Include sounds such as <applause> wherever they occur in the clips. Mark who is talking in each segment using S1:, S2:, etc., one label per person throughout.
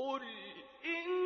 S1: قل إن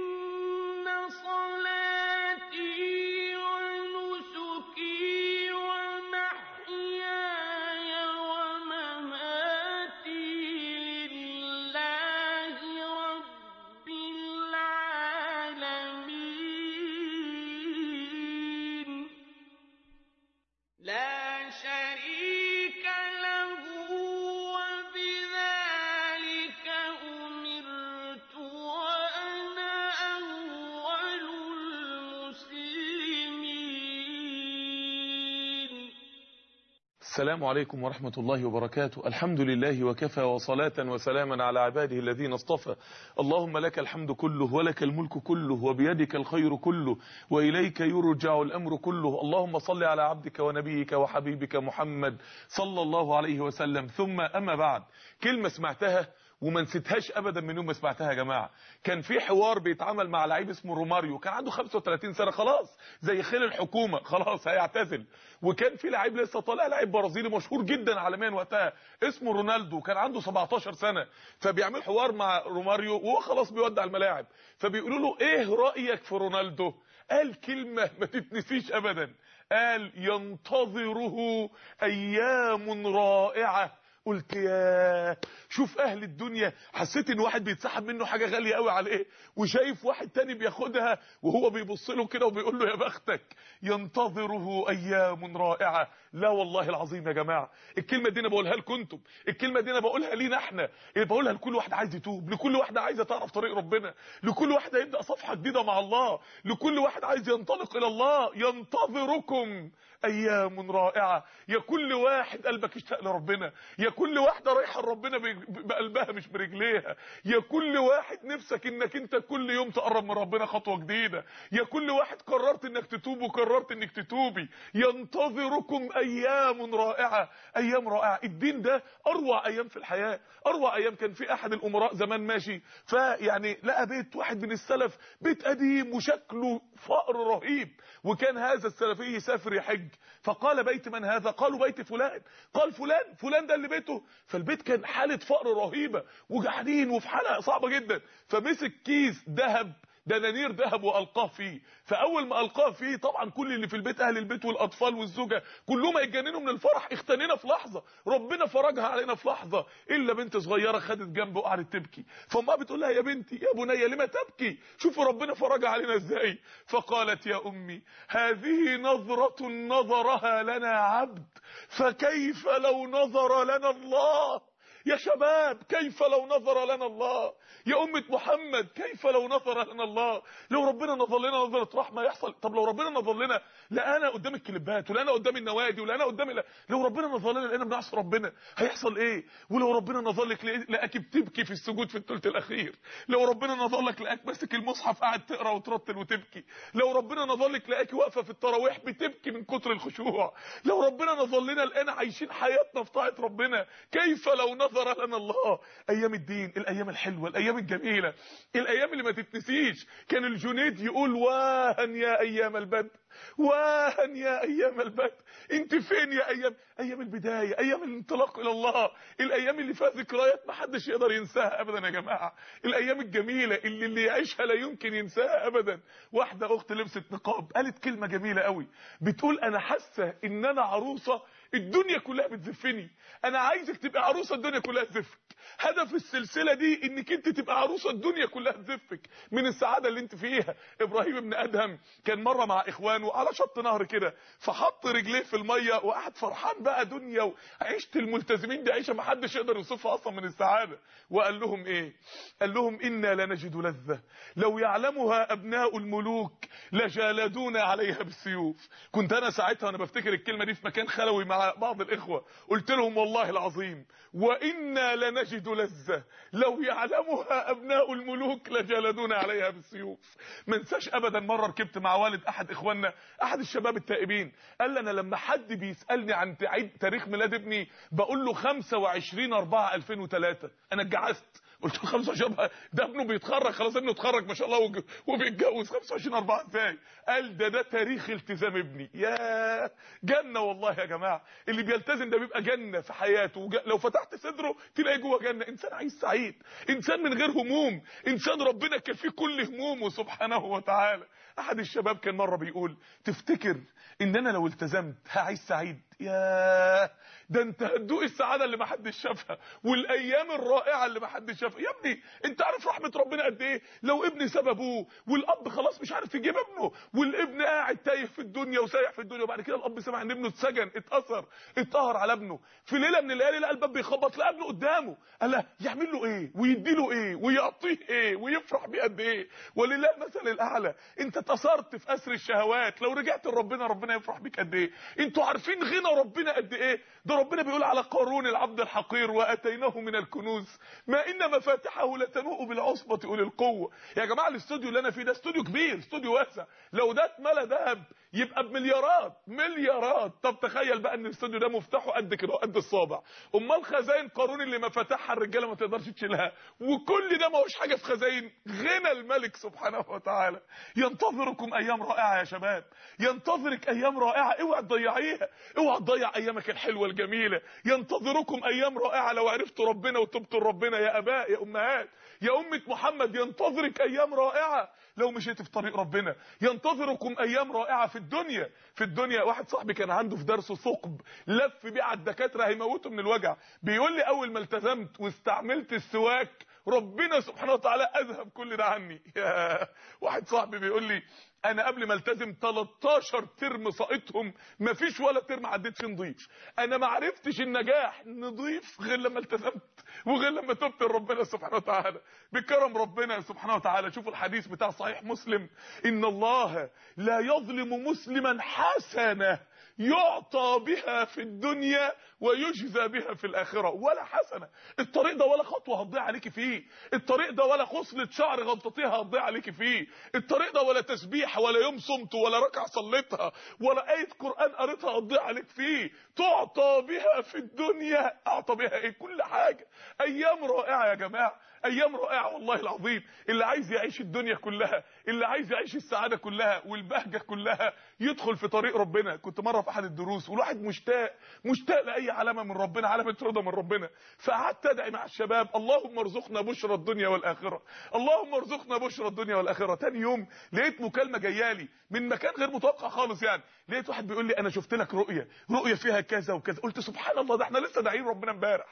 S2: السلام عليكم ورحمة الله وبركاته. الحمد لله وكفى وصلاة وسلاما على عباده الذين اصطفى. اللهم لك الحمد كله ولك الملك كله وبيدك الخير كله وإليك يرجع الأمر كله. اللهم صل على عبدك ونبيك وحبيبك محمد صلى الله عليه وسلم. ثم أما بعد كلمة سمعتها وما نسيتهاش ابدا من يوم ما سمعتها يا جماعة. كان في حوار بيتعمل مع لعيب اسمه روماريو كان عنده 35 سنة خلاص زي خيل الحكومة خلاص هيعتزل. وكان في لعيب لسه طالع لعيب برازيلي مشهور جدا عالميا وقتها اسمه رونالدو كان عنده 17 سنة. فبيعمل حوار مع روماريو وهو خلاص بيودع الملاعب. فبيقولوا له إيه رأيك في رونالدو؟ قال كلمة <laughs> ما تتنسيش ابدا. قال ينتظره أيام رائعة. قلت يا شوف أهل الدنيا حسيت إن واحد بيتسحب منه حاجة غالية قوي عليه وشايف واحد تاني بياخدها وهو بيبص له كده وبيقول له يا بختك ينتظره أيام رائعة. لا والله العظيم يا جماعة الكلمة دي أنا بقولها لكم أنتم الكلمة دي أنا بقولها لينا إحنا بقولها لكل واحد عايز يتوب لكل واحدة عايزه تعرف طريق ربنا لكل واحد هيبدأ صفحة جديدة مع الله لكل واحد عايز ينطلق إلى الله ينتظركم أيام رائعة يا كل واحد قلبك اشتاق لربنا يا كل واحدة رايحة لربنا بقلبها مش برجليها يا كل واحد نفسك إنك أنت كل يوم تقرب من ربنا خطوة جديدة يا كل واحد قررت إنك تتوب وقررت إنك تتوبي ينتظركم أيام رائعة أيام رائعة. الدين ده أروع أيام في الحياة أروع أيام كان في أحد الأمراء زمان ماشي. فيعني لقى بيت واحد من السلف بيت قديم وشكله فقر رهيب. وكان هذا السلفي يسافر يحج. فقال بيت من هذا؟ قالوا بيت فلان. قال فلان فلان ده اللي بيته. فالبيت كان حالة فقر رهيبة وجعانين وفي حالة صعبة جدا. فمسك كيس ذهب دنانير ذهب وألقاه فيه. فأول ما ألقاه فيه طبعا كل اللي في البيت أهل البيت والأطفال والزوجة كلهم هيتجننوا من الفرح. اختنينا في لحظة. ربنا فرجها علينا في لحظة. إلا بنت صغيرة خدت جنبه وقعدت تبكي. فامها بتقول لها يا بنتي يا بني لما تبكي؟ شوفوا ربنا فرجها علينا إزاي. فقالت يا أمي هذه نظرة نظرها لنا عبد. فكيف لو نظر لنا الله؟ يا شباب كيف لو نظر لنا الله؟ يا أمة محمد كيف لو نظر لنا الله؟ لو ربنا نظر لنا نظرة رحمة يحصل. طب لو ربنا نظر لنا لقانا قدام الكليبات ولقانا قدام النوادي ولقانا قدام ال- لو ربنا نظر لنا لقينا بنعصي ربنا هيحصل إيه؟ ولو ربنا نظر لك لقاك بتبكي في السجود في الثلث الأخير. لو ربنا نظر لك لقاك ماسك المصحف قاعد تقرأ وترتل وتبكي. لو ربنا نظر لك لقاك واقفة في التراويح بتبكي من كتر الخشوع. لو ربنا نظر لنا لقينا عايشين حياتنا في طاعة ربنا كيف لو نظر لنا الله؟ أيام الدين الأيام الحلوة الأيام الجميلة الأيام اللي ما تتنسيش. كان الجنيد يقول واهن يا أيام البدر واهن يا أيام البدر أنت فين يا أيام؟ أيام البداية أيام الانطلاق إلى الله. الأيام اللي فيها ذكريات ما حدش يقدر ينساها ابدا يا جماعة. الأيام الجميلة اللي اللي يعيشها لا يمكن ينساها ابدا. واحدة أخت لبست نقاب قالت كلمة جميلة قوي. بتقول أنا حاسة إن أنا عروسة الدنيا كلها بتزفني. أنا عايزك تبقى عروسة الدنيا كلها تزفك. هدف السلسلة دي إنك أنت تبقى عروسة الدنيا كلها تزفك. من السعادة اللي أنت فيها. إبراهيم ابن أدهم كان مرة مع إخوانه على شط نهر كده فحط رجليه في المية وقعد فرحان بقى دنيا وعيشه الملتزمين دي عيشة ما حدش يقدر يوصفها أصلا من السعادة. وقال لهم إيه؟ قال لهم إنا لنجد لذة. لو يعلمها أبناء الملوك لجالدونا عليها بالسيوف. كنت أنا ساعتها وأنا بفتكر الكلمة دي في مكان خلوي مع بعض الإخوة. قلت لهم والله العظيم وإنا لنجد لذة. لو يعلمها أبناء الملوك لجالدونا عليها بالسيوف. ما انساش ابدا مرة ركبت مع والد أحد إخواننا أحد الشباب التائبين. قال لي أنا لما حد بيسألني عن تعيد تاريخ ميلاد ابني بقول له 25 4 2003 أنا اتجعزت. قلت له 25 4 ده ابنه بيتخرج خلاص ابنه اتخرج ما شاء الله وبيتجوز. 25 4 إزاي قال ده ده تاريخ التزام ابني. يا جنة والله يا جماعة. اللي بيلتزم ده بيبقى جنة في حياته. لو فتحت صدره تلاقي جوه جنة. إنسان عايش سعيد. إنسان من غير هموم. إنسان ربنا كفيه كل همومه سبحانه وتعالى. أحد الشباب كان مرة بيقول تفتكر إن أنا لو التزمت هعيش سعيد؟ يا ده انت هتدوق السعادة اللي ما حدش شافها والأيام الرائعة اللي ما حدش شافها. يا ابني انت عارف رحمة ربنا قد إيه؟ لو ابني ساب أبوه والأب خلاص مش عارف يجيب ابنه والابن قاعد تايه في الدنيا وسايح في الدنيا وبعد كده الأب سمع إن ابنه اتسجن اتأثر اتقهر على ابنه. في ليلة من الليالي لقى الباب بيخبط لقى ابنه قدامه قال يعمل له إيه؟ ويدي له إيه؟ ويعطيه إيه؟ ويفرح بيه قد إيه؟ ولله المثل الأعلى. انت اتأثرت في اسر الشهوات لو رجعت لربنا ربنا يفرح بيك قد إيه؟ أنتوا عارفين غنى ربنا قد إيه؟ ده ربنا بيقول على قارون العبد الحقير وأتيناه من الكنوز. ما إن مفاتحه لتنوء بالعصبة أولي القوة. يا جماعة الاستوديو اللي أنا فيه ده استوديو كبير استوديو واسع. لو ده اتملى ذهب يبقى بمليارات مليارات. طب تخيل بقى إن الاستوديو ده مفتاحه قد كده قد الصابع. أمال خزاين قارون اللي مفاتحها الرجالة ما تقدرش تشيلها. وكل ده ما هوش حاجة في خزاين. غنى الملك سبحانه وتعالى. ينتظركم أيام رائعة يا شباب. ينتظرك أيام رائعة. اوعى تضيعيها. اوعى تضيع أيامك الحلوة الجميلة. ينتظركم أيام رائعة. لو عرفتوا ربنا وتبتوا لربنا يا أباء يا أمهات يا أمة محمد ينتظرك أيام رائعة. لو مشيت في طريق ربنا. ينتظركم أيام رائعة في الدنيا. في الدنيا واحد صاحبي كان عنده في درسه ثقب لف بيه على الدكاترة هيموته من الوجع. بيقول لي أول ما التزمت واستعملت السواك ربنا سبحانه وتعالى أذهب كل ده عني. <laughs> واحد صاحبي بيقول لي أنا قبل ما التزم 13 ترم ساقطهم مفيش ولا ترم عديت فيه نضيف. أنا ما عرفتش النجاح نضيف غير لما التزمت وغير لما تبت لربنا سبحانه وتعالى. بكرم ربنا سبحانه وتعالى. شوفوا الحديث بتاع صحيح مسلم. إن الله لا يظلم مسلما حسنه. يعطى بها في الدنيا ويجزى بها في الآخرة. ولا حسنة. الطريق ده ولا خطوة هتضيع عليكي فيه. الطريق ده ولا خصلة شعر غلطتيها هتضيع عليكي فيه. الطريق ده ولا تسبيح ولا يوم صمت ولا ركعة صليتها ولا آية قرآن قريتها هتضيع عليك فيه. تعطى بها في الدنيا. أعطى بها إيه؟ كل حاجة. أيام رائعة يا جماعة. أيام رائعة والله العظيم. اللي عايز يعيش الدنيا كلها اللي عايز يعيش السعادة كلها والبهجة كلها يدخل في طريق ربنا. كنت مرة في أحد الدروس والواحد مشتاق مشتاق لأي علامة من ربنا علامة رضا من ربنا. فقعدت أدعي مع الشباب اللهم ارزقنا بشرى الدنيا والآخرة. اللهم ارزقنا بشرى الدنيا والآخرة. تاني يوم لقيت مكالمة جاية من مكان غير متوقع خالص يعني. لقيت واحد بيقول لي أنا شفت لك رؤية رؤية فيها كذا وكذا. قلت سبحان الله ده إحنا لسه داعين ربنا امبارح.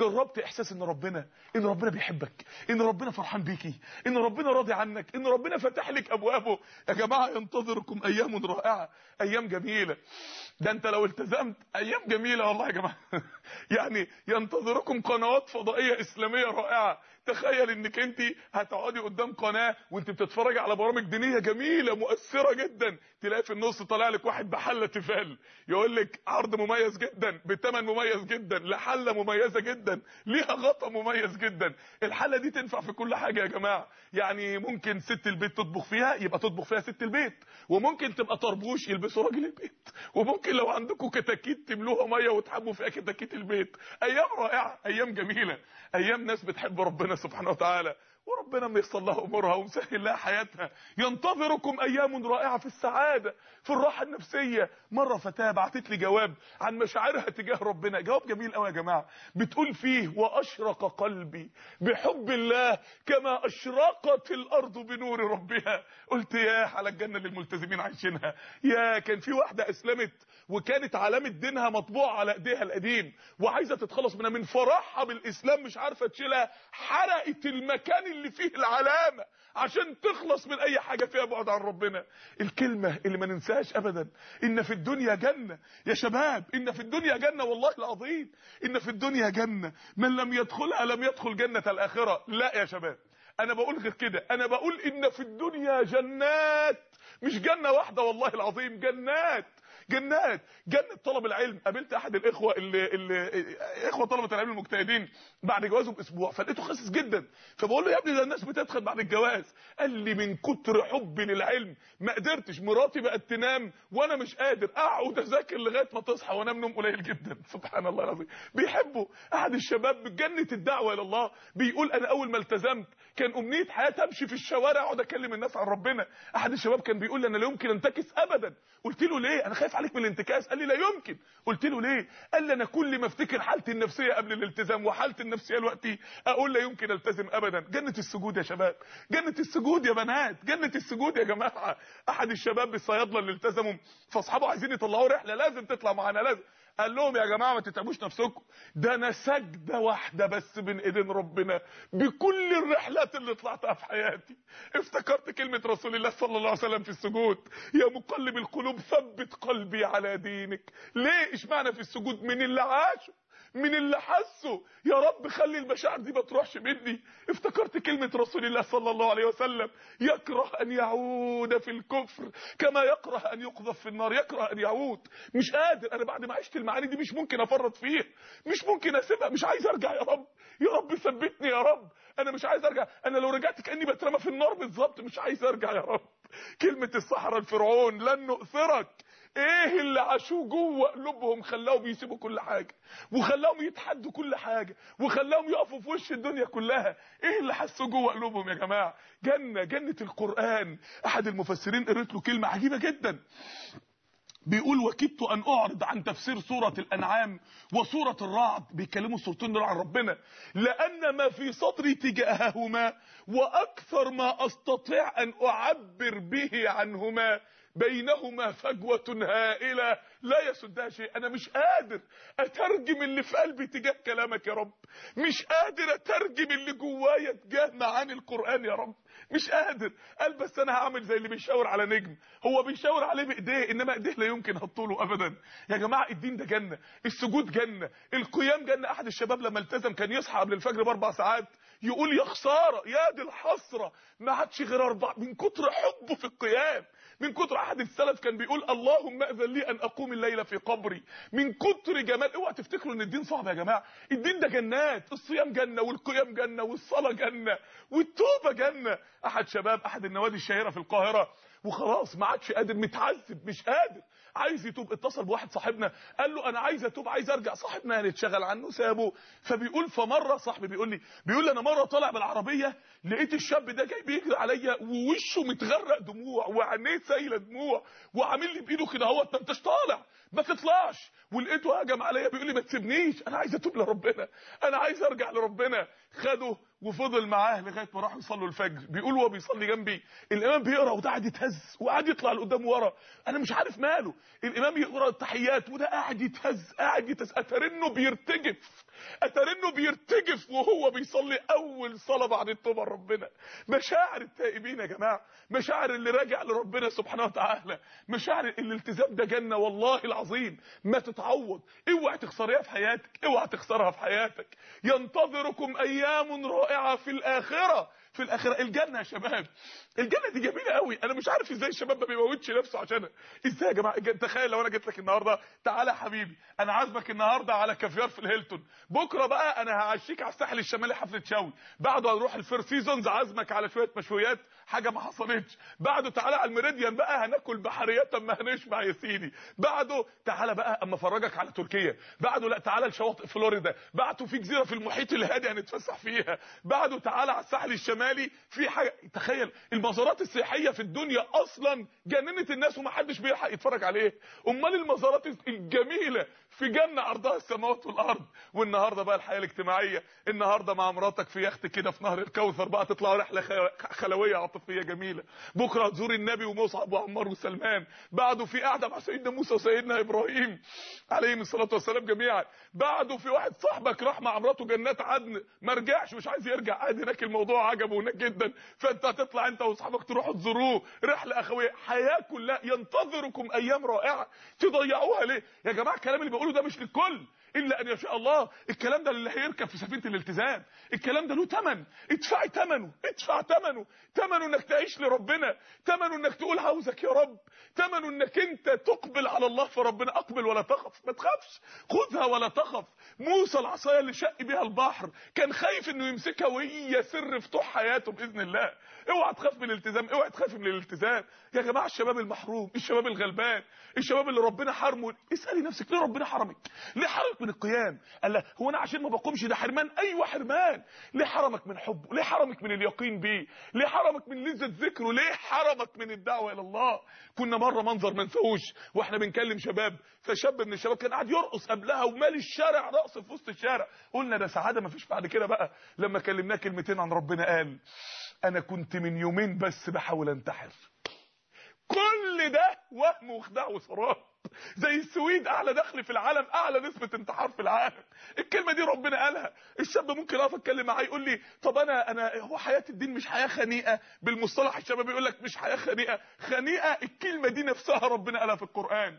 S2: جربت إحساس إن ربنا إن ربنا بيحبك إن ربنا فرحان بيكي إن ربنا راضي عنك إن ربنا فتح لك أبوابه. يا جماعة ينتظركم أيام رائعة أيام جميلة. ده انت لو التزمت أيام جميلة والله يا جماعة. <laughs> يعني ينتظركم قنوات فضائية إسلامية رائعة. تخيل انك انت هتقعدي قدام قناة وانت بتتفرجي على برامج دينية جميلة مؤثرة جدا تلاقي في النص طالع لك واحد بحلة تيفال. يقول لك عرض مميز جدا بثمن مميز جدا لحلة مميزة جدا ليها غطا مميز جدا. الحلة دي تنفع في كل حاجة يا جماعة. يعني ممكن ست البيت تطبخ فيها يبقى تطبخ فيها ست البيت. وممكن تبقى طربوش يلبسوا راجل البيت. وممكن لو عندكم كتاكيت تملوها مية وتحبوا فيها كتاكيت البيت. أيام رائعة أيام جميلة أيام ناس بتحب ربنا سبحانه وتعالى. وربنا ميسر لها أمورها ومسهل لها حياتها. ينتظركم أيام رائعة في السعادة في الراحة النفسية. مرة فتاة بعتت لي جواب عن مشاعرها تجاه ربنا. جواب جميل قوي يا جماعة. بتقول فيه وأشرق قلبي بحب الله كما أشرقت الأرض بنور ربها. قلت يا على الجنة اللي الملتزمين عايشينها. يا كان في واحدة أسلمت وكانت علامة دينها مطبوعة على إيديها القديم وعايزة تتخلص منها من فرحها بالإسلام مش عارفة تشيلها حرقت المكان اللي فيه العلامة عشان تخلص من أي حاجة فيها بعد عن ربنا. الكلمة اللي ما ننساهاش ابدا إن في الدنيا جنة. يا شباب إن في الدنيا جنة والله العظيم. إن في الدنيا جنة. من لم يدخلها لم يدخل جنة الآخرة. لا يا شباب. أنا بقول غير كده. أنا بقول إن في الدنيا جنات مش جنة واحدة والله العظيم جنات. جنات. جنة طلب العلم. قابلت أحد الإخوة اللي, اللي إخوة طلبة العلم المجتهدين بعد جوازه باسبوع فلقيته خاسس جدا. فبقول له يا ابني ده الناس بتدخل بعد الجواز. قال لي من كتر حبي للعلم ما قدرتش. مراتي بقت تنام وأنا مش قادر أقعد أذاكر لغاية ما تصحى وأنام نوم قليل جدا. <laughs> سبحان الله العظيم. بيحبوا أحد الشباب بجنه الدعوة إلى الله. بيقول أنا أول ما التزمت كان أمنية حياتي أمشي في الشوارع اقعد أكلم الناس عن ربنا. أحد الشباب كان بيقول لي أنا لا يمكن أنتكس ابدا. قلت له ليه؟ أنا خايف عليك من الانتكاس قال لي لا يمكن. قلت له ليه؟ قال لي أنا كل ما أفتكر حالتي النفسية قبل الالتزام وحالتي النفسية دلوقتي أقول لا يمكن ألتزم ابدا. جنة السجود يا شباب. جنة السجود يا بنات. جنة السجود يا جماعة. أحد الشباب الصيادله اللي التزموا. فأصحابه عايزين يطلعوا رحلة. لازم تطلع معانا. لازم. قال لهم يا جماعة ما تتعبوش نفسكم. ده أنا سجدة واحدة بس بين إيدين ربنا بكل الرحلات اللي طلعتها في حياتي. افتكرت كلمة رسول الله صلى الله عليه وسلم في السجود. يا مقلب القلوب ثبت قلبي على دينك. ليه إشمعنى في السجود؟ من اللي عاشوا من اللي حسوا يا رب خلي المشاعر دي ما تروحش مني. افتكرت كلمة رسول الله صلى الله عليه وسلم. يكره أن يعود في الكفر كما يكره أن يقذف في النار. يكره أن يعود. مش قادر. أنا بعد ما عشت المعاني دي مش ممكن أفرط فيها مش ممكن أسيبها. مش عايز أرجع يا رب. يا رب ثبتني يا رب. أنا مش عايز أرجع. أنا لو رجعت كأني بترمى في النار بالظبط مش عايز أرجع يا رب. كلمة الصحراء الفرعون لن نؤثرك. إيه اللي عاشوه جوه قلوبهم خلاهم يسيبوا كل حاجة وخلاهم يتحدوا كل حاجة وخلاهم يقفوا في وش الدنيا كلها. إيه اللي حسوا جوه قلوبهم يا جماعة؟ جنة جنة القرآن. أحد المفسرين قريت له كلمة عجيبة جدا. بيقول وكدت أن أعرض عن تفسير سورة الأنعام وسورة الرعد. بيتكلموا السورتين دول عن ربنا. لأن ما في صدري تجاههما وأكثر ما أستطيع أن أعبر به عنهما. بينهما فجوة هائلة لا يسدها شيء. أنا مش قادر أترجم اللي في قلبي تجاه كلامك يا رب. مش قادر أترجم اللي جوايا تجاه معاني القرآن يا رب. مش قادر. قال بس أنا هعمل زي اللي بيشاور على نجم. هو بيشاور عليه بإيديه إنما إيديه لا يمكن هتطوله ابدا. يا جماعة الدين ده جنة. السجود جنة. القيام جنة. أحد الشباب لما التزم كان يصحى قبل الفجر بأربع ساعات يقول يا خسارة يا دي الحسرة. ما عادش غير أربع من كتر حبه في القيام. من كتر أحد السلف كان بيقول اللهم اذن لي أن أقوم الليلة في قبري. من كتر جمال اوعى تفتكروا إن الدين صعب يا جماعة. الدين ده جنات الصيام جنة والقيام جنة والصلاة جنة والتوبة جنة. أحد شباب أحد النوادي الشهيرة في القاهرة. وخلاص ما عادش قادر متعذب مش قادر. عايز يتوب اتصل بواحد صاحبنا قال له أنا عايز أتوب عايز أرجع. صاحبنا هنتشغل عنه سابه. فبيقول فمرة صاحبي بيقول لي بيقول لي أنا مرة طالع بالعربية لقيت الشاب ده جاي بيجري عليا ووشه متغرق دموع وعينيه سايلة دموع وعامل لي بإيده كده اهوت ما أنتش طالع ما تطلعش. ولقيته هجم عليا بيقول لي ما تسيبنيش أنا عايز أتوب لربنا أنا عايز أرجع لربنا. خده وفضل معاه لغاية ما راحوا يصلوا الفجر. بيقول وهو بيصلي جنبي الإمام بيقرأ وده قاعد يتهز وقاعد يطلع لقدام ورا. أنا مش عارف ماله. الإمام يقرأ التحيات وده قاعد يتهز قاعد يتهز. أترنه بيرتجف أترنه بيرتجف وهو بيصلي أول صلاة بعد التوبة لربنا. مشاعر التائبين يا جماعة مشاعر اللي راجع لربنا سبحانه وتعالى مشاعر الالتزام ده جنة والله العظيم. ما تتعوض. اوعى تخسريها في حياتك اوعى تخسرها في حياتك. ينتظركم أيام رائعة. في الآخرة. في الآخرة. الجنة يا شباب. الجنة دي جميلة قوي. أنا مش عارف إزاي الشباب ما بيموتش نفسه عشانها. إزاي يا جماعة؟ تخيل لو أنا جيت لك النهارده. تعالى يا حبيبي. أنا عازمك النهارده على كافيار في الهيلتون. بكرة بقى أنا هعشيك على الساحل الشمالي حفلة شوي. بعده هنروح ال Four Seasons عازمك على شوية مشويات. حاجة ما حصلتش. بعده تعالى على الميريديان بقى هناكل بحريات أما هنشبع يا سيدي. بعده تعالى بقى أما أفرجك على تركيا. بعده لا تعالى لشواطئ فلوريدا. بعده في جزيرة في المحيط الهادي هنتفسح فيها. بعده تعالى على الساحل الشمالي. في حاجة تخيل المزارات السياحية في الدنيا أصلا جننت الناس ومحدش بيلحق يتفرج عليه. أمال المزارات الجميلة في جنة عرضها السماوات والأرض. والنهاردة بقى الحياة الاجتماعية. النهارده مع مراتك في يخت كده في نهر الكوثر بقى تطلعوا رحلة خلوية عاطفية جميلة. بكرة تزور النبي ومصعب وعمار وسلمان. بعده في قعدة مع سيدنا موسى وسيدنا إبراهيم عليهم الصلاة والسلام جميعا. بعده في واحد صاحبك راح مع مراته جنات عدن. ما رجعش مش عايز يرجع. قاعد هناك الموضوع عجبه. هناك جدا فأنت هتطلع أنت وأصحابك تروحوا تزوروه. رحله اخويه حياة كلها ينتظركم أيام رائعة. تضيعوها ليه؟ يا جماعة الكلام اللي بقوله ده مش للكل. إلا أن يشاء الله. الكلام ده للي هيركب في سفينة الالتزام. الكلام ده له ثمن ادفعي ثمنه ادفع ثمنه ثمنه إنك تعيش لربنا. ثمنه إنك تقول عاوزك يا رب. ثمنه إنك أنت تقبل على الله فربنا. أقبل ولا تخف. ما تخافش. خذها ولا تخف. موسى العصاية اللي شق بيها البحر كان خايف إنه يمسكها وهي سر فتوح حياته بإذن الله. اوعى تخاف من الالتزام. اوعى تخاف من الالتزام. يا جماعة الشباب المحروم الشباب الغلبان الشباب اللي ربنا حرمه. اسألي نفسك ليه ربنا حرمك؟ ليه حرمك من القيام. قال لا هو أنا عشان ما بقومش ده حرمان؟ أيوه حرمان. ليه حرمك من حبه ليه حرمك من اليقين بيه؟ ليه حرمك من لذة ذكره؟ ليه حرمك من الدعوة إلى الله؟ كنا مرة منظر ما نسوش وإحنا بنكلم شباب فشاب من الشباب كان قاعد يرقص قبلها ومال الشارع رقص في وسط الشارع. قلنا ده سعادة ما فيش بعد كده بقى. لما كلمناه كلمتين عن ربنا قال أنا كنت من يومين بس بحاول أنتحر. كل ده وهم وخداع وسراب زي السويد أعلى دخل في العالم أعلى نسبة انتحار في العالم. الكلمة دي ربنا قالها. الشاب ممكن أقف أتكلم معاه يقول لي طب أنا أنا هو حياة الدين مش حياة خنيئة؟ بالمصطلح الشباب يقول لك مش حياة خنيئة. خنيئة الكلمة دي نفسها ربنا قالها في القرآن.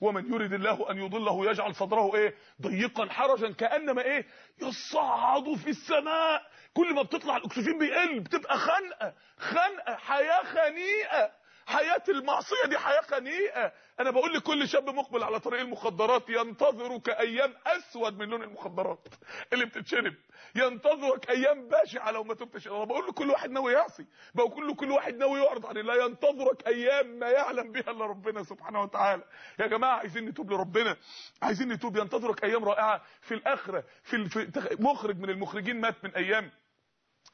S2: ومن يريد الله أن يضله يجعل صدره إيه؟ ضيقا حرجا كأنما إيه؟ يصعد في السماء. كل ما بتطلع الأكسجين بيقل بتبقى خنقة خنقة حياة خنيئة. حياة المعصية دي حياة خنيئة. أنا بقول لكل شاب مقبل على طريق المخدرات ينتظرك أيام أسود من لون المخدرات اللي بتتشرب. ينتظرك أيام بشعة لو ما تبتش. أنا بقول لكل واحد ناوي يعصي. بقول لكل واحد ناوي يعرض عن الله ينتظرك أيام ما يعلم بها إلا ربنا سبحانه وتعالى. يا جماعة عايزين نتوب لربنا. عايزين نتوب. ينتظرك أيام رائعة. في الآخرة في. في مخرج من المخرجين مات من أيام.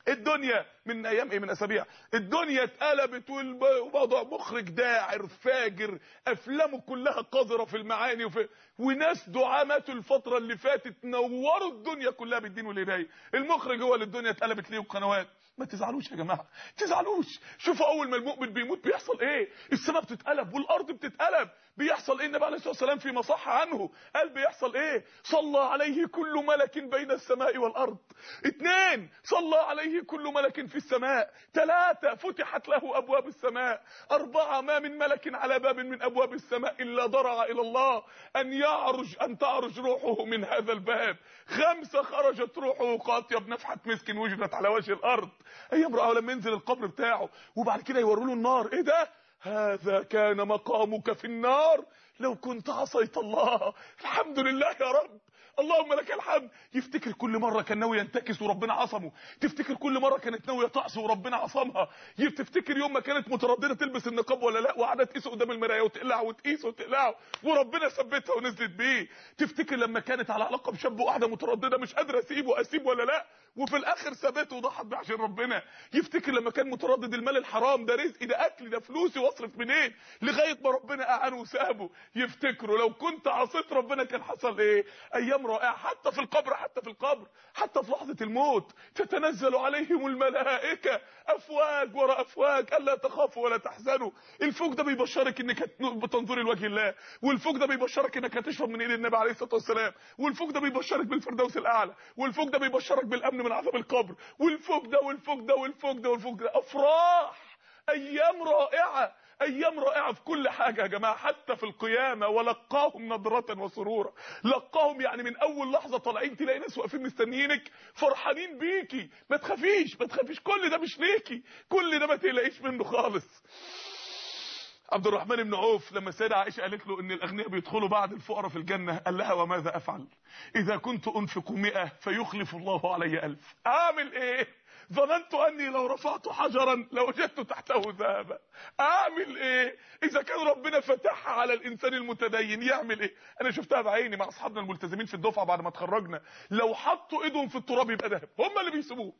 S2: الدنيا من أيام إيه؟ من أسابيع. الدنيا اتقلبت والموضوع مخرج داعر فاجر أفلامه كلها قذرة في المعاني وفي وناس دعاة ماتوا الفترة اللي فاتت نوروا الدنيا كلها بالدين والهدايه المخرج هو اللي الدنيا اتقلبت ليه وقنوات. ما تزعلوش يا جماعة تزعلوش. شوفوا أول ما المؤمن بيموت بيحصل إيه؟ السماء بتتقلب والأرض بتتقلب. بيحصل إيه؟ النبي عليه الصلاة والسلام في مصح عنه قال بيحصل إيه؟ صلى عليه كل ملك بين السماء والأرض. اثنين صلى عليه كل ملك في السماء. ثلاثة فتحت له أبواب السماء. أربعة ما من ملك على باب من أبواب السماء إلا ضرع إلى الله. أن يعرج أن تعرج روحه من هذا الباب. خمسة خرجت روحه قاطية بنفحة مسك وجدت على وجه الأرض. أيام رأى لما ينزل القبر بتاعه؟ وبعد كده يوروا له النار. إيه ده؟ هذا كان مقامك في النار. لو كنت عصيت الله. الحمد لله يا رب. اللهم لك الحمد. يفتكر كل مرة كان ناوي ينتكس وربنا عصمه. تفتكر كل مرة كانت ناوية تعصي وربنا عصمها. تفتكر يوم ما كانت مترددة تلبس النقاب ولا لا وقعدت تقيس قدام المراية وتقلع وتقيس وتقلع وربنا ثبتها ونزلت بيه. تفتكر لما كانت على علاقه بشاب وقاعده مترددة مش قادرة اسيبه اسيب ولا لا وفي الآخر ثبته وضحت بيه عشان ربنا. يفتكر لما كان متردد المال الحرام ده رزقي ده اكلي ده فلوسي واصرف منين؟ لغاية ما ربنا أعانه وسابه. يفتكروا لو كنت عصيت ربنا كان حصل إيه؟ أيام رائعة حتى في القبر حتى في القبر حتى في لحظة الموت تتنزل عليهم الملائكة. أفواج ورا أفواج ألا تخافوا ولا تحزنوا. الفوج ده بيبشرك إنك بتنظري لوجه الله. والفوج ده بيبشرك إنك هتشرب من إيد النبي عليه الصلاة والسلام. والفوج ده بيبشرك بالفردوس الأعلى. والفوج ده بيبشرك بالأمن من عذاب القبر. والفوج ده والفوج ده والفوج ده والفوج ده. أفراح أيام رائعة. أيام رائعة في كل حاجة يا جماعة حتى في القيامة ولقاهم نضره وسرورا. لقاهم يعني من أول لحظة طالعين تلاقي ناس واقفين مستنيينك فرحانين بيكي. ما تخافيش ما تخافيش كل ده مش ليكي. كل ده ما تقلقيش منه خالص. عبد الرحمن بن عوف لما السيدة عائشة قالت له إن الأغنياء بيدخلوا بعد الفقراء في الجنة قال لها وماذا أفعل؟ إذا كنت أنفق مئة فيخلف الله علي ألف. اعمل إيه؟ ظننت أني لو رفعت حجرا لوجدت تحته ذهبا. أعمل إيه؟ إذا كان ربنا فتحها على الإنسان المتدين يعمل إيه؟ أنا شفتها بعيني مع أصحابنا الملتزمين في الدفعة بعد ما اتخرجنا. لو حطوا إيدهم في التراب يبقى ذهب. هم اللي بيسيبوه.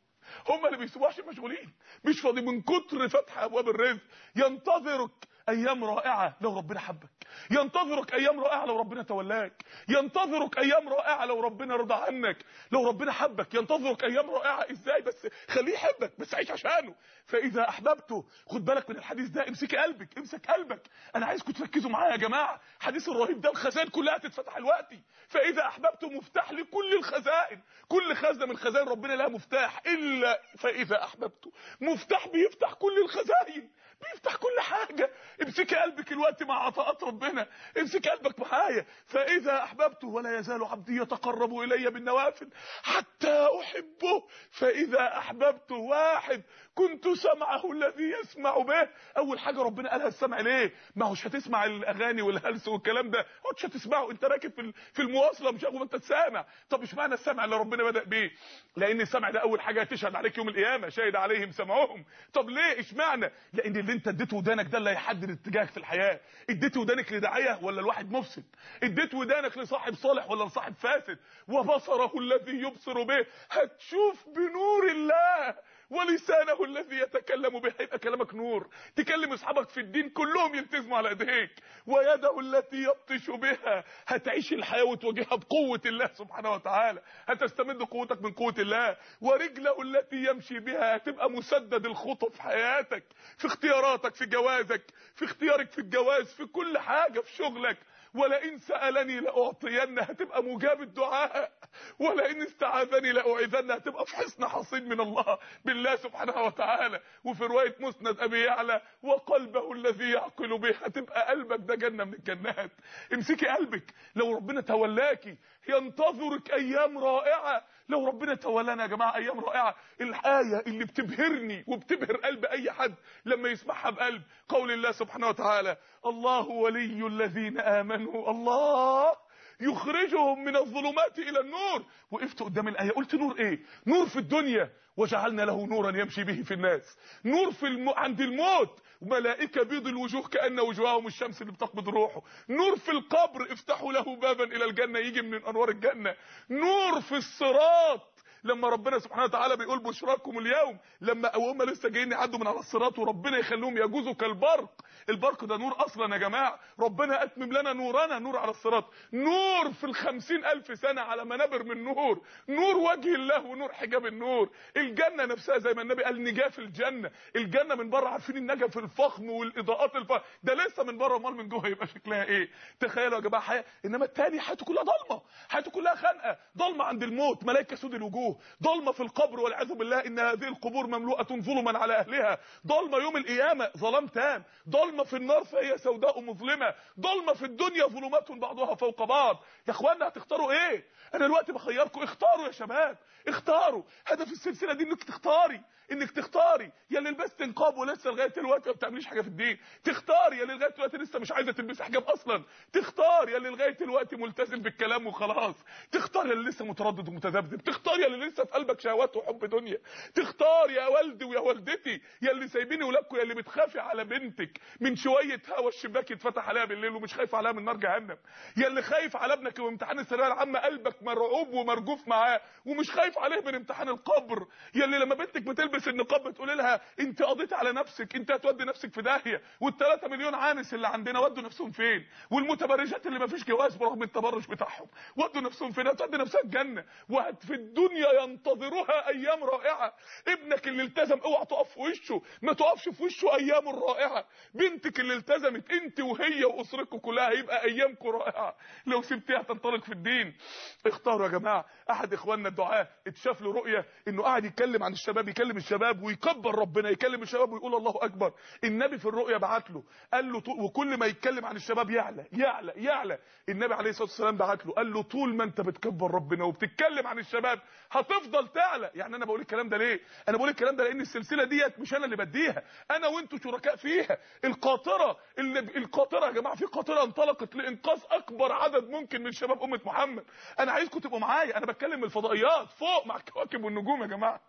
S2: هم اللي بيسيبوه عشان مشغولين. مش فاضي من كتر فتح أبواب الرزق. ينتظرك أيام رائعة لو ربنا حبك. ينتظرك أيام رائعة لو ربنا تولاك. ينتظرك أيام رائعة لو ربنا رضى عنك. لو ربنا حبك. ينتظرك أيام رائعة. إزاي؟ بس خليه يحبك. بس عيش عشانه. فإذا أحببته خد بالك من الحديث ده. امسك قلبك. امسك قلبك. أنا عايزكم تركزوا معايا يا جماعة. الحديث الرهيب ده الخزائن كلها تتفتح دلوقتي. فإذا أحببته مفتاح لكل الخزائن. كل خزنة من خزائن ربنا لها مفتاح إلا فإذا أحببته. مفتاح بيفتح كل الخزائن. بيفتح كل حاجة. امسكي قلبك الوقت مع عطاءات ربنا امسكي قلبك معايا. فإذا أحببته ولا يزال عبدي يتقرب إلي بالنوافل حتى أحبه. فإذا احببته واحد كنت سمعه الذي يسمع به. أول حاجة ربنا قالها السمع ليه؟ ما هوش هتسمع الأغاني والهلس والكلام ده. مش هتسمعه. أنت راكب في المواصلة مش ما انت سامع. طب مش معنى السمع اللي ربنا بدأ بيه؟ لأن السمع ده أول حاجة هتشهد عليك يوم القيامة. شاهد عليهم سمعهم. طب ليه؟ اشمعنى لأن اللي أنت اديته ودانك ده اللي هيحدد اتجاهك في الحياة. اديت ودانك لداعية ولا لواحد مفسد؟ اديت ودانك لصاحب صالح ولا لصاحب فاسد؟ وبصره الذي يبصر به. هتشوف بنور الله. ولسانه الذي يتكلم به. هيبقى كلامك نور. تكلم أصحابك في الدين كلهم يلتزموا على ايديك ويده التي يبطش بها. هتعيش الحياة وتواجهها بقوة الله سبحانه وتعالى. هتستمد قوتك من قوة الله. ورجله التي يمشي بها هتبقى مسدد الخطى في حياتك. في اختياراتك في جوازك. في اختيارك في الجواز. في كل حاجة في شغلك. ولئن سألني لأعطين هتبقى مجاب الدعاء. ولئن استعاذني لأعيذن هتبقى في حصن حصين من الله بالله سبحانه وتعالى. وفي رواية مسند أبي يعلى وقلبه الذي يعقل به هتبقى قلبك ده جنة من الجنات. امسكي قلبك لو ربنا تولاكي ينتظرك أيام رائعة. لو ربنا تولانا يا جماعة أيام رائعة الآية اللي بتبهرني وبتبهر قلب أي حد لما يسمعها بقلب قول الله سبحانه وتعالى الله ولي الذين آمنوا الله يخرجهم من الظلمات إلى النور. وقفت قدام الآية. قلت نور إيه؟ نور في الدنيا. وجعلنا له نورا يمشي به في الناس. نور في الم... عند الموت. ملائكة بيض الوجوه كأن وجوههم الشمس اللي بتقبض روحه. نور في القبر. افتحوا له بابا إلى الجنة. يجي من أنوار الجنة. نور في الصراط. لما ربنا سبحانه وتعالى بيقول بشراكم اليوم لما هم لسه جايين يعدوا من على الصراط وربنا يخليهم يجوزوا كالبرق. البرق ده نور أصلا يا جماعة. ربنا أتمم لنا نورنا نور على الصراط. نور في الخمسين ألف سنة على منابر من نور. نور وجه الله ونور حجاب النور. الجنة نفسها زي ما النبي قال نجاه في الجنة. الجنة من بره عارفين النجف الفخم والإضاءات الفخم ده لسه من بره امال من جوه يبقى شكلها إيه؟ تخيلوا يا جماعة حياة. إنما التاني حياته كلها ضلمة. حياته كلها خنقه ضلمة عند الموت. ملائكة سود الوجوه. ضلمه في القبر والعياذ بالله إن هذه القبور مملوءة ظلما على أهلها. ضلمه يوم القيامة ظلام تام ضلمه في النار فهي سوداء مظلمة. ضلمه في الدنيا ظلمات بعضها فوق بعض. يا اخوانا هتختاروا إيه؟ أنا دلوقتي بخيركم. اختاروا يا شباب. اختاروا. هدف السلسلة دي إنك تختاري. إنك تختاري. يا اللي لبست نقاب ولسه لغاية دلوقتي ما بتعمليش حاجة في الدين. تختاري. يا اللي لغاية دلوقتي لسه مش عايزة تلبسي حجاب أصلا. تختار يا اللي لغاية دلوقتي ملتزم بالكلام وخلاص. تختار يا اللي لسه متردد ومتذبذب. تختار يا اللي لسه في قلبك شهوات وحب دنيا. تختار يا والدي ويا والدتي يا اللي سايبيني ولادكم يا اللي بتخافي على بنتك. من شوية هوا الشباك يتفتح عليها بالليل ومش خايف عليها من نار جهنم. يا اللي خايف على ابنك وامتحان الثانوية العامة قلبك مرعوب ومرجوف معاه ومش خايف عليه من امتحان القبر. يا اللي لما بنتك بتلبس النقاب بتقول لها انت قضيت على نفسك انت هتودي نفسك في داهية. وال3 مليون عانس اللي عندنا ودوا نفسهم فين؟ والمتبرجات اللي ما فيش جواز برغم التبرج بتاعهم. ودوا نفسهم فين؟ هتودي نفسها الجنة. وهت في الدنيا ينتظرها أيام رائعة. ابنك اللي التزم اوعى تقف في وشه. ما تقفش في وشه أيام رائعه بنتك اللي التزمت انت وهي وأسرتكم كلها هيبقى أيامكم رائعة. لو سبتيها تنطلق في الدين. اختاروا يا جماعة أحد إخواننا الدعاه اتشاف له رؤية إنه قاعد يتكلم عن الشباب يكلم الشباب ويكبر ربنا يكلم الشباب ويقول الله أكبر. النبي في الرؤية بعت له قال له وكل ما يتكلم عن الشباب يعلى يعلى يعلى. النبي عليه الصلاة والسلام بعت له قال له طول ما أنت بتكبر ربنا وبتتكلم عن الشباب هتفضل تعلى. يعني أنا بقول الكلام ده ليه؟ أنا بقول الكلام ده لأن السلسلة ديت مش أنا اللي بديها. أنا وأنتوا شركاء فيها. القاطرة اللي القاطرة يا جماعة في قاطرة انطلقت لإنقاذ أكبر عدد ممكن من شباب أمة محمد. أنا عايزكم تبقوا معايا. أنا بتكلم من الفضائيات فوق مع الكواكب والنجوم يا جماعة.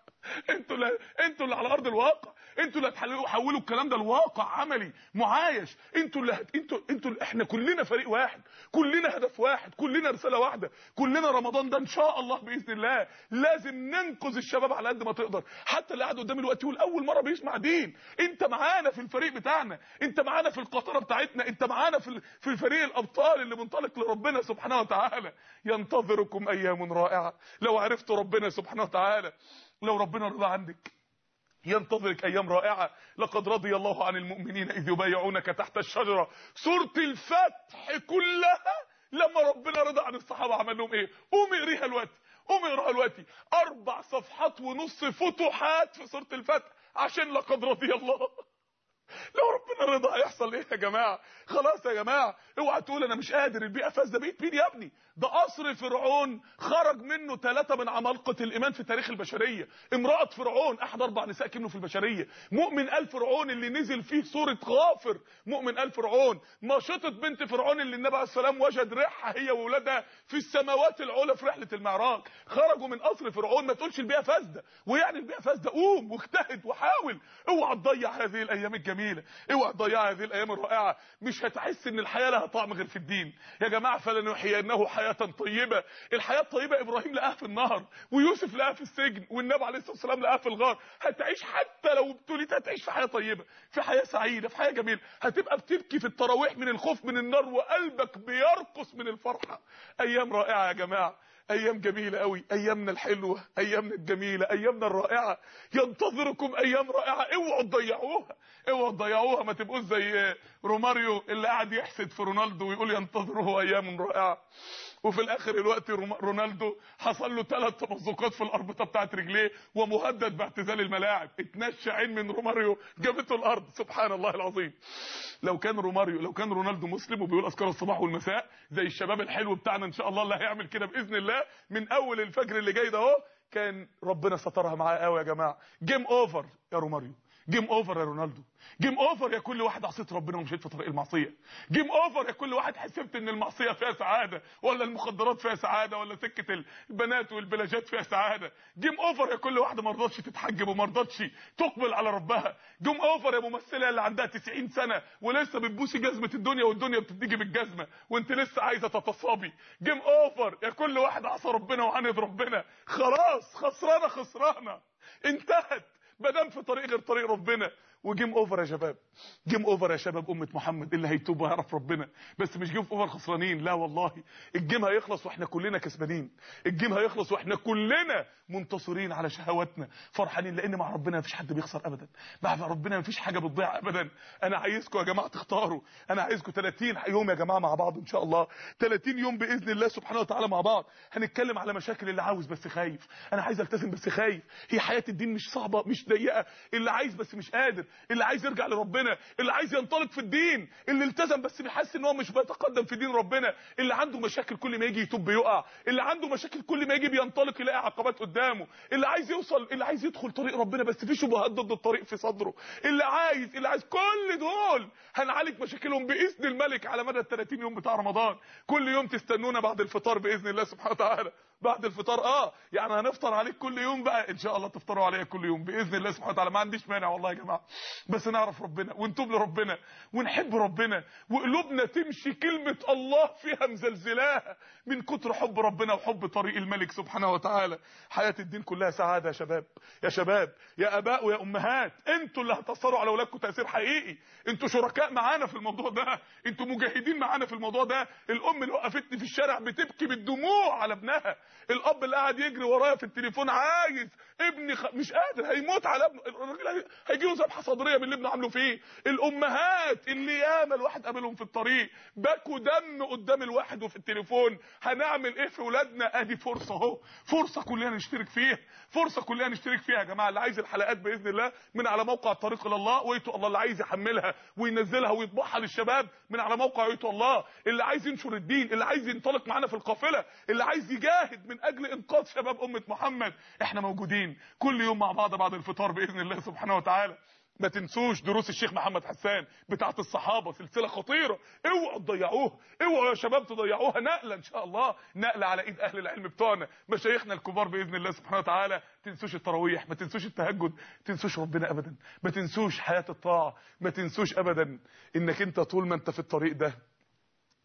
S2: أنتوا اللي أنتوا اللي على أرض الواقع. أنتوا اللي هتحولوا حولوا الكلام ده لواقع عملي معايش. أنتوا اللي هت... أنتوا أنتوا اللي... إحنا كلنا فريق واحد. كلنا هدف واحد. كلنا رسالة واحدة. كلنا رمضان ده إن شاء الله بإذن الله. لازم ننقذ الشباب على قد ما تقدر. حتى اللي قاعد قدامي دلوقتي يقول أول مرة بيسمع دين. أنت معانا في الفريق بتاعنا. أنت معانا في القطره بتاعتنا. أنت معانا في في الفريق الأبطال اللي منطلق لربنا سبحانه وتعالى. ينتظركم أيام رائعة. لو عرفتوا ربنا سبحانه وتعالى. لو ربنا رضى عنك. ينتظرك أيام رائعة. لقد رضي الله عن المؤمنين إذ يبايعونك تحت الشجرة. سورة الفتح كلها لما ربنا رضى عن الصحابة عمل لهم إيه؟ قوم اقريها دلوقتي قوم اقرأها دلوقتي أربع صفحات ونص فتوحات في سورة الفتح عشان لقد رضي الله. لو ربنا رضى هيحصل إيه يا جماعة؟ خلاص يا جماعة اوعى تقول أنا مش قادر البيئة فاسده بقيت مين يا ابني؟ ده قصر فرعون خرج منه ثلاثة من عمالقة الإيمان في تاريخ البشرية. امرأة فرعون أحد أربع نساء كانوا في البشرية. مؤمن آل فرعون اللي نزل فيه سوره غافر. مؤمن آل فرعون ماشطه بنت فرعون اللي النبي عليه السلام وجد ريحها هي واولادها في السماوات العلى في رحلة المعراج. خرجوا من قصر فرعون ما تقولش البيئة فاسدة. ويعني البيئة فاسدة. قوم واجتهد وحاول. اوعى تضيع هذه الأيام الجميلة. اوعى تضيع هذه الأيام الرائعة. مش هتحس إن الحياة لها طعم غير في الدين. يا جماعة فلنحيينه حياة طيبة. الحياة الطيبة إبراهيم لقاها في النهر ويوسف لقاها في السجن والنبي عليه الصلاة والسلام لقاها في الغار. هتعيش حتى لو ابتليت هتعيش في حياة طيبة في حياة سعيدة في حياة جميلة. هتبقى بتبكي في التراويح من الخوف من النار وقلبك بيرقص من الفرحة. أيام رائعة يا جماعة. أيام جميلة قوي أيامنا الحلوة أيامنا الجميلة أيامنا الرائعة. ينتظركم أيام رائعة. اوعوا تضيعوها. اوعوا تضيعوها. ما تبقوش زي روماريو اللي قاعد يحسد في رونالدو ويقول ينتظره أيام رائعة. وفي الآخر الوقت رونالدو حصل له ثلاث تمزقات في الأربطة بتاعت رجليه ومهدد باعتزال الملاعب. اتنشى عين من روماريو جابته الأرض. سبحان الله العظيم. لو كان روماريو لو كان رونالدو مسلم وبيقول أذكار الصباح والمساء زي الشباب الحلو بتاعنا إن شاء الله اللي هيعمل كده بإذن الله من أول الفجر اللي جاي ده أهو كان ربنا سترها معاه قوي يا جماعة. game over يا روماريو. game over يا رونالدو. game over يا كل واحد عصيت ربنا ومشيت في طريق المعصية. game over يا كل واحد حسبت إن المعصية فيها سعادة ولا المخدرات فيها سعادة ولا سكة البنات والبلاجات فيها سعادة. game over يا كل واحدة ما رضتش تتحجب وما رضتش تقبل على ربها. game over يا ممثلة اللي عندها 90 سنة ولسه بتبوسي جزمة الدنيا والدنيا بتديكي بالجزمة وانت لسه عايزة تتصابي. game over يا كل واحد عصى ربنا وعاند ربنا. خلاص خسرانة خسرانة. انتهت. مادام في طريق غير طريق ربنا. و game over يا شباب. game over يا شباب أمة محمد. اللي هيتوب ويعرف ربنا. بس مش game over خسرانين. لا والله. ال game هيخلص وإحنا كلنا كسبانين. الجيم هيخلص وإحنا كلنا منتصرين على شهواتنا. فرحانين لأن مع ربنا مفيش حد بيخسر ابدا. مع ربنا مفيش حاجة بتضيع ابدا. أنا عايزكم يا جماعة تختاروا. أنا عايزكم 30 يوم يا جماعة مع بعض إن شاء الله. 30 يوم بإذن الله سبحانه وتعالى مع بعض. هنتكلم على مشاكل اللي عاوز بس خايف. أنا عايز ألتزم بس خايف. هي حياة الدين مش صعبة مش ضيقة. اللي عايز بس مش قادر. اللي عايز يرجع لربنا اللي عايز ينطلق في الدين اللي التزم بس بيحس إن هو مش بيتقدم في دين ربنا اللي عنده مشاكل كل ما يجي يتوب بيقع اللي عنده مشاكل كل ما يجي بينطلق يلاقي عقبات قدامه اللي عايز يوصل اللي عايز يدخل طريق ربنا بس في شبهات ضد الطريق في صدره اللي عايز اللي عايز كل دول هنعالج مشاكلهم بإذن الملك على مدى ال 30 يوم بتاع رمضان. كل يوم تستنونا بعد الفطار بإذن الله سبحانه وتعالى. بعد الفطار. آه يعني هنفطر عليك كل يوم بقى. إن شاء الله تفطروا عليا كل يوم بإذن الله سبحانه وتعالى. ما عنديش مانع والله يا جماعة. بس نعرف ربنا ونتوب لربنا ونحب ربنا. وقلوبنا تمشي كلمة الله فيها مزلزلاها من كتر حب ربنا وحب طريق الملك سبحانه وتعالى. حياة الدين كلها سعادة يا شباب. يا شباب يا آباء ويا أمهات. أنتوا اللي هتاثروا على اولادكم تأثير حقيقي. أنتوا شركاء معانا في الموضوع ده. أنتوا مجاهدين معانا في الموضوع ده. الأم اللي وقفتني في الشارع بتبكي بالدموع على ابنها. الأب اللي قاعد يجري ورايا في التليفون عايز ابني خ... مش قادر هيموت على ابنه. الراجل هيجي له ذبحه صدرية من اللي ابنه عامله فيه. الأمهات اللي ياما الواحد قابلهم في الطريق بكوا دم قدام الواحد وفي التليفون. هنعمل إيه في ولادنا؟ أدي فرصة أهو. فرصة كلنا نشترك فيها. فرصة كلنا نشترك فيها يا جماعة. اللي عايز الحلقات بإذن الله من على موقع الطريق إلى الله ويتو الله اللي عايز يحملها وينزلها ويطبعها للشباب من على موقع يتو الله. اللي عايز ينشر الدين اللي عايز ينطلق معانا في القافلة اللي عايز يجاهد من أجل إنقاذ شباب أمة محمد. إحنا موجودين كل يوم مع بعض بعد الفطار بإذن الله سبحانه وتعالى. ما تنسوش دروس الشيخ محمد حسان بتاعة الصحابة سلسلة خطيرة. اوعوا تضيعوها اوعوا يا شباب تضيعوها نقلة إن شاء الله. نقلة على إيد أهل العلم بتوعنا مشايخنا الكبار بإذن الله سبحانه وتعالى. تنسوش التراويح ما تنسوش التهجد تنسوش ربنا ابدا. ما تنسوش حياة الطاعة ما تنسوش ابدا إنك أنت طول ما أنت في الطريق ده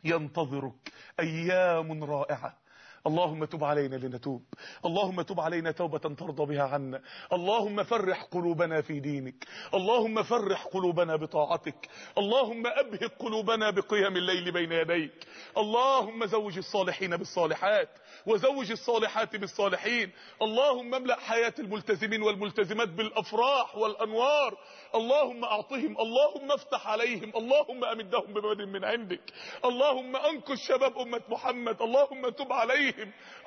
S2: ينتظرك أيام رائعة. اللهم تب علينا لنتوب. اللهم تب علينا توبة ترضى بها عنا. اللهم فرح قلوبنا في دينك. اللهم فرح قلوبنا بطاعتك. اللهم أبهق قلوبنا بقيام الليل بين يديك. اللهم زوج الصالحين بالصالحات وزوج الصالحات بالصالحين. اللهم املأ حياة الملتزمين والملتزمات بالأفراح والأنوار. اللهم أعطهم. اللهم افتح عليهم. اللهم أمدهم بمد من عندك. اللهم أنقذ شباب أمة محمد. اللهم تب عليهم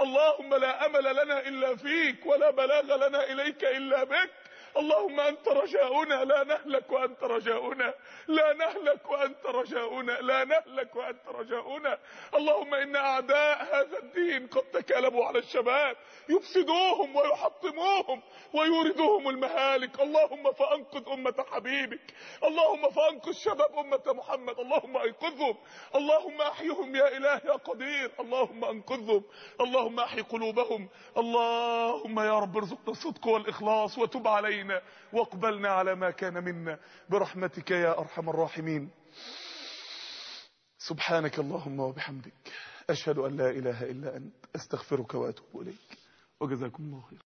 S2: اللهم لا أمل لنا إلا فيك ولا بلاغ لنا إليك إلا بك. اللهم أنت رجاؤنا لا نهلك وأنت رجاؤنا لا نهلك وأنت رجاؤنا لا نهلك وأنت رجاؤنا. اللهم إن أعداء هذا الدين قد تكالبوا على الشباب يفسدوهم ويحطموهم ويوردوهم المهالك. اللهم فأنقذ أمة حبيبك اللهم فأنقذ شباب أمة محمد. اللهم أنقذهم اللهم أحيهم يا إله يا قدير. اللهم أنقذهم اللهم أحي قلوبهم. اللهم يا رب ارزقنا الصدق والإخلاص وتب علينا واقبلنا على ما كان منا. برحمتك يا أرحم الراحمين. سبحانك اللهم وبحمدك. أشهد أن لا إله إلا أنت. أستغفرك وأتوب إليك. وجزاكم الله خير